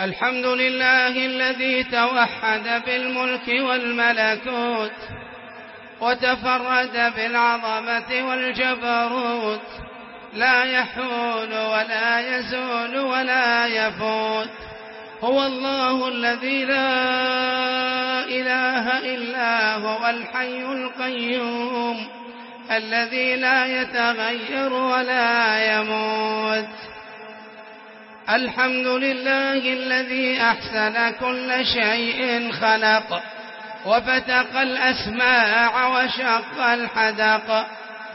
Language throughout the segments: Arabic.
الحمد لله الذي توحد بالملك والملكوت وتفرد بالعظمة والجبروت لا يحول ولا يزول ولا يفوت. هو الله الذي لا إله إلا هو الحي القيوم الذي لا يتغير ولا يموت. الحمد لله الذي أحسن كل شيء خلق وفتق الأسماع وشق الحدق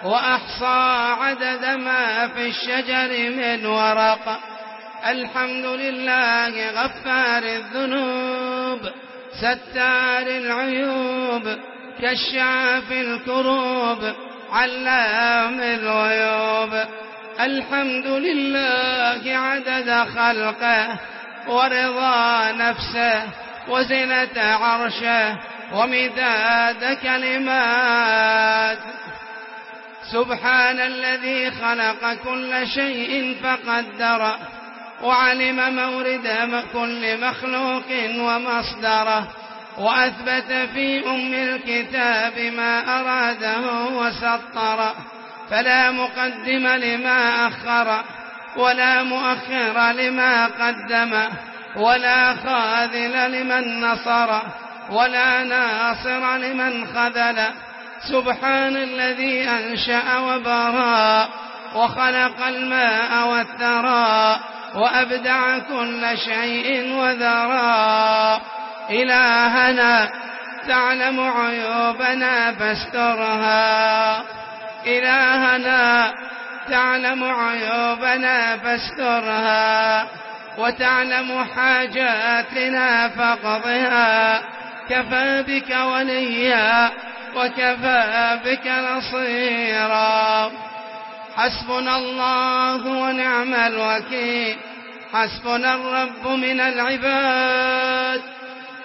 وأحصى عدد ما في الشجر من ورق. الحمد لله غفار الذنوب ستار العيوب كشاف الكروب علام الغيوب. الحمد لله عدد خلقه ورضا نفسه وزنة عرشه ومداد كلمات سبحان الذي خلق كل شيء فقدره وعلم مورد كل مخلوق ومصدره وأثبت في أم الكتاب ما أراده وسطره فلا مقدم لما أخر ولا مؤخر لما قدم ولا خاذل لمن نصر ولا ناصر لمن خذل. سبحان الذي أنشأ وبرى وخلق الماء والثرى وأبدع كل شيء وذرى إلهنا تعلم عيوبنا فاسترها. إلهنا تعلم عيوبنا فاسترها وتعلم حاجاتنا فاقضها. كفى بك وليا وكفى بك نصيرا. حسبنا الله ونعم الوكيل. حسبنا الرب من العباد.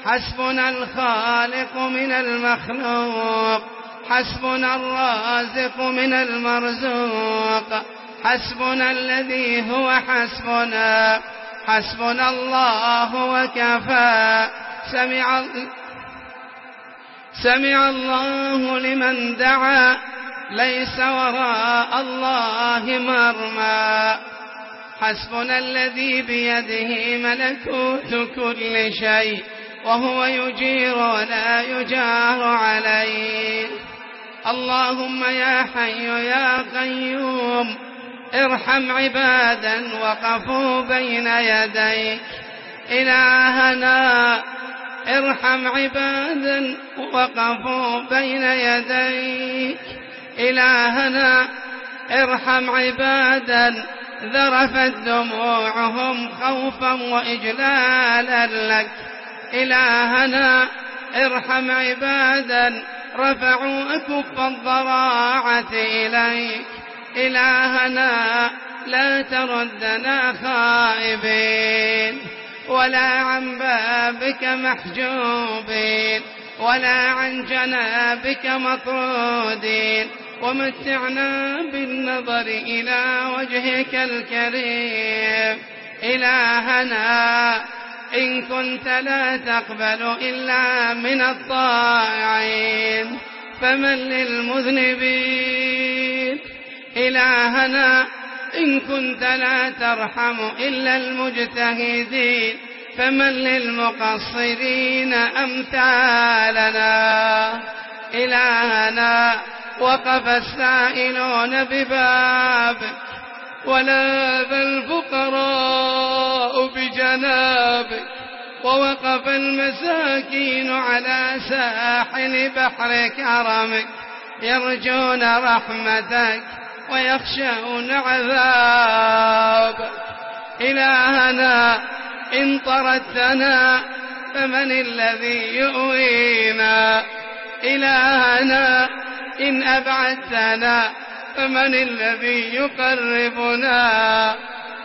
حسبنا الخالق من المخلوق. حسبنا الرازق من المرزوق. حسبنا الذي هو حسبنا. حسبنا الله وكفى. سمع سمع الله لمن دعا. ليس وراء الله مرمى. حسبنا الذي بيده ملكوت كل شيء. وهو يجير ولا يجار عليه. اللهم يا حي يا قيوم ارحم عبادا وقفوا بين يديك. إلهنا ارحم عبادا وقفوا بين يديك. إلهنا ارحم عبادا ذرفت دموعهم خوفا وإجلالا لك. إلهنا ارحم عبادا رفعوا أكف الضراعة إليك. إلهنا لا تردنا خائبين. ولا عن بابك محجوبين. ولا عن جنابك مطرودين ومتعنا بالنظر إلى وجهك الكريم. إلهنا إن كنت لا تقبل إلا من الطائعين فمن للمذنبين إلهنا إن كنت لا ترحم إلا المجتهدين فمن للمقصرين أمثالنا. إلهنا وقف السائلون ببابك وناب الفقراء بجنابك ووقف المساكين على ساحل بحر كرمك يرجون رحمتك ويخشون عذابك إلهنا إن طردتنا فمن الذي يؤوينا؟ إلهنا إن أبعدتنا فمن الذي يقربنا؟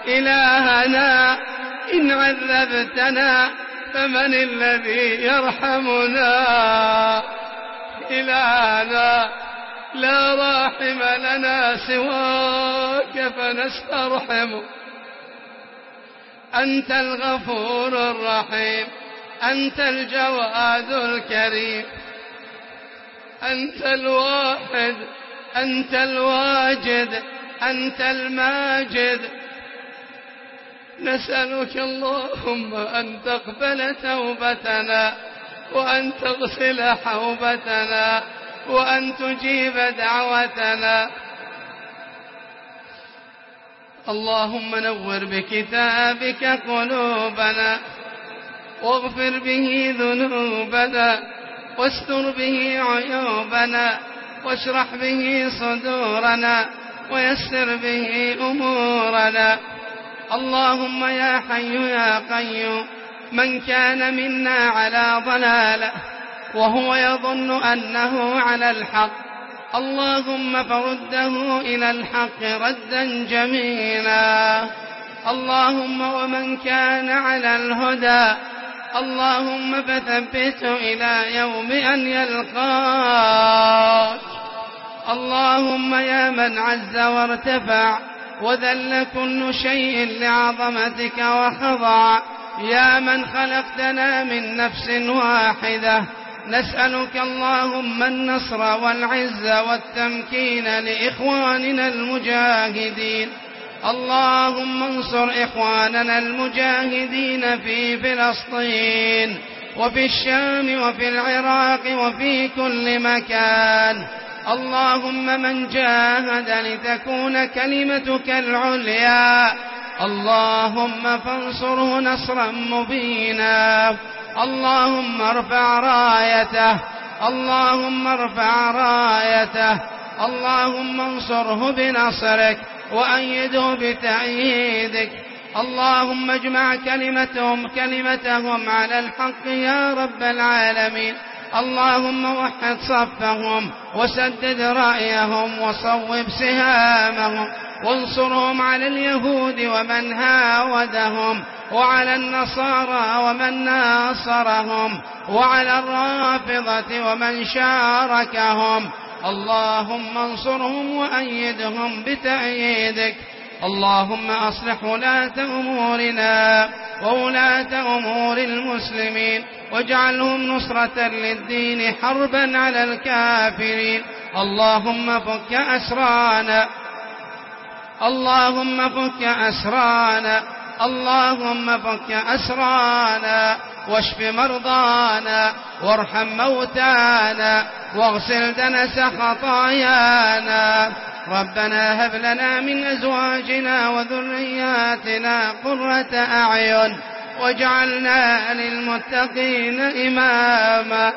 إلهنا إن عذبتنا فمن الذي يرحمنا إلهنا لا راحم لنا سواك فنسترحم. أنت الغفور الرحيم أنت الجواد الكريم أنت الواحد أنت الواجد أنت الماجد. نسألك اللهم أن تقبل توبتنا وأن تغسل حوبتنا وأن تجيب دعوتنا. اللهم نور بكتابك قلوبنا واغفر به ذنوبنا واستر به عيوبنا واشرح به صدورنا ويسر به أمورنا. اللهم يا حي يا قيوم من كان منا على ضلاله وهو يظن أنه على الحق. اللهم فرده إلى الحق ردا جميلا. اللهم ومن كان على الهدى اللهم فثبته إلى يوم أن يلقاك. اللهم يا من عز وارتفع وذل كل شيء لعظمتك وخضع يا من خلقتنا من نفس واحدة. نسألك اللهم النصر والعز والتمكين لإخواننا المجاهدين. اللهم انصر إخواننا المجاهدين في فلسطين وفي الشام وفي العراق وفي كل مكان. اللهم من جاهد لتكون كلمتك العليا. اللهم فانصره نصرا مبينا. اللهم ارفع رايته. اللهم ارفع رايته. اللهم انصره بنصرك وأيده بتأييدك. اللهم اجمع كلمتهم كلمتهم على الحق يا رب العالمين. اللهم وحد صفهم وسدد رأيهم وصوب سهامهم وانصرهم على اليهود ومن هاودهم وعلى النصارى ومن ناصرهم وعلى الرافضة ومن شاركهم اللهم انصرهم وأيدهم بتأييدك اللهم أصلح ولاة أمورنا وولاة أمور المسلمين واجعلهم نصرة للدين حربا على الكافرين اللهم فك أسرانا اللهم فك أسرانا اللهم فك أسرانا واشف مرضانا وارحم موتانا واغسل دنس خطايانا ربنا هب لنا من أزواجنا وذرياتنا قرة أعين واجعلنا للمتقين إماما.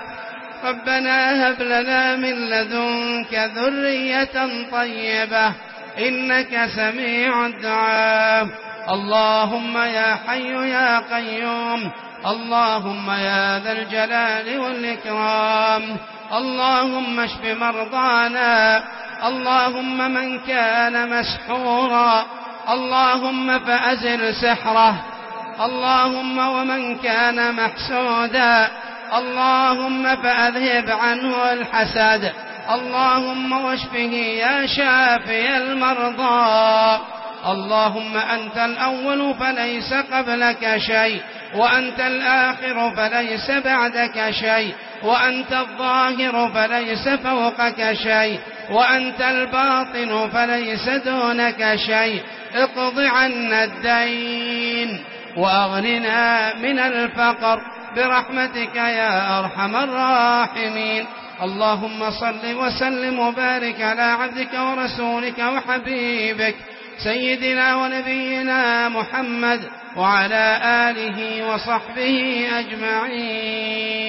ربنا هب لنا من لدنك ذرية طيبة إنك سميع الدعاء. اللهم يا حي يا قيوم اللهم يا ذا الجلال والإكرام. اللهم اشف مرضانا. اللهم من كان مسحورا. اللهم فأزل سحره. اللهم ومن كان محسودا. اللهم فأذهب عنه الحسد. اللهم واشفه يا شافي المرضى. اللهم أنت الأول فليس قبلك شيء وأنت الآخر فليس بعدك شيء. وأنت الظاهر فليس فوقك شيء وأنت الباطن فليس دونك شيء. اقض عنا الدين وأغننا من الفقر. برحمتك يا أرحم الراحمين. اللهم صل وسلم وبارك على عبدك ورسولك وحبيبك سيدنا ونبينا محمد وعلى آله وصحبه أجمعين.